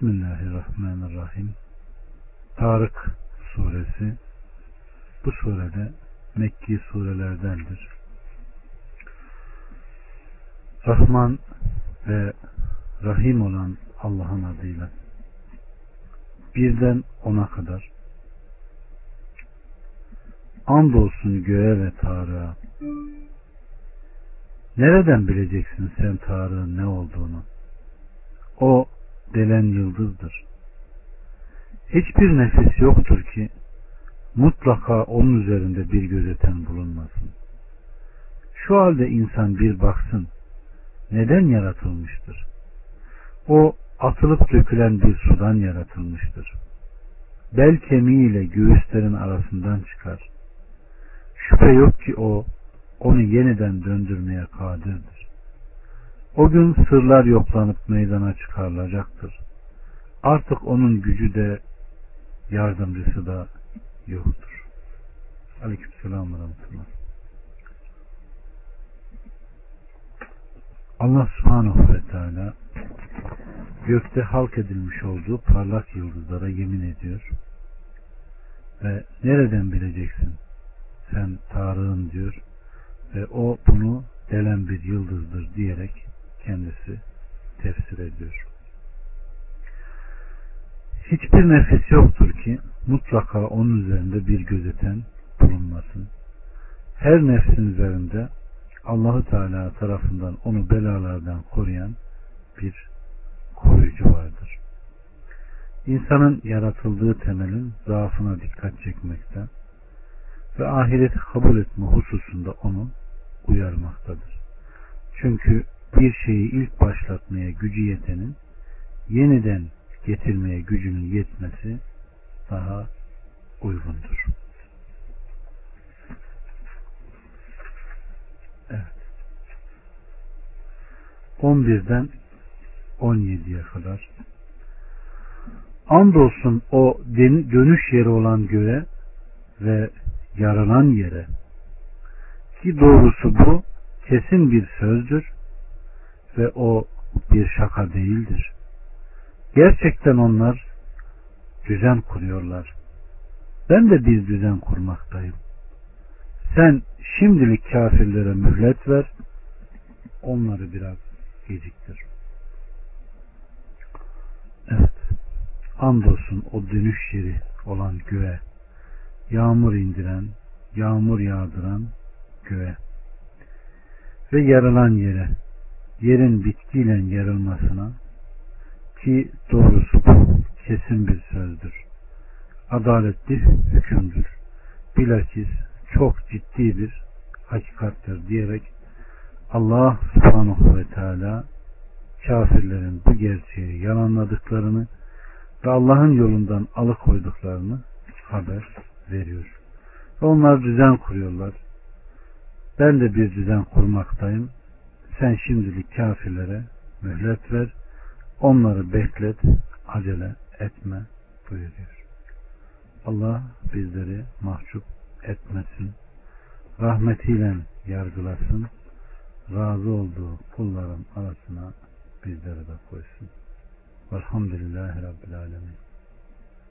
Bismillahirrahmanirrahim. Tarık suresi. Bu surede Mekki surelerdendir. Rahman ve Rahim olan Allah'ın adıyla. Birden ona kadar. Andolsun göğe ve Tarık'a. Nereden bileceksin sen Tarık'ın ne olduğunu? O delen yıldızdır hiçbir nefis yoktur ki mutlaka onun üzerinde bir gözeten bulunmasın şu halde insan bir baksın neden yaratılmıştır o atılıp dökülen bir sudan yaratılmıştır. Bel kemiğiyle göğüslerin arasından çıkar. Şüphe yok ki o onu yeniden döndürmeye kadirdir. O gün sırlar yoklanıp meydana çıkarılacaktır. Artık onun gücü de yardımcısı da yoktur. Aleykümselam ve rahmetullah. Allah subhanahu ve teala gökte halk edilmiş olduğu parlak yıldızlara yemin ediyor. Ve nereden bileceksin? Sen Tarık'ın diyor. Ve o bunu delen bir yıldızdır diyerek kendisi tefsir ediyor. Hiçbir nefis yoktur ki mutlaka onun üzerinde bir gözeten bulunmasın. Her nefsin üzerinde Allahu Teala tarafından onu belalardan koruyan bir koruyucu vardır. İnsanın yaratıldığı temelin zaafına dikkat çekmekte ve ahireti kabul etme hususunda onu uyarmaktadır. Çünkü bir şeyi ilk başlatmaya gücü yetenin yeniden getirmeye gücünün yetmesi daha uygundur. Evet. 11'den 17'ye kadar. Andolsun o dönüş yeri olan göğe ve yaralan yere ki doğrusu bu kesin bir sözdür ve o bir şaka değildir. Gerçekten onlar düzen kuruyorlar. Ben de bir düzen kurmaktayım. Sen şimdilik kafirlere mühlet ver, onları biraz geciktir. Evet. Andolsun o dönüş yeri olan göğe, yağmur indiren, yağmur yağdıran göğe ve yarılan yere, yerin bitkiyle yarılmasına ki doğrusu bu kesin bir sözdür. Adaletli hükümdür. Bilakis çok ciddi bir hakikattir diyerek Allah subhanahu ve teala kafirlerin bu gerçeği yalanladıklarını ve Allah'ın yolundan alıkoyduklarını haber veriyor. Ve onlar düzen kuruyorlar. Ben de bir düzen kurmaktayım. Sen şimdilik kafirlere mühlet ver. Onları beklet, acele etme buyuruyor. Allah bizleri mahcup etmesin. Rahmetiyle yargılasın. Razı olduğu kulların arasına bizleri de koysun. Velhamdülillahi Rabbil Alemin.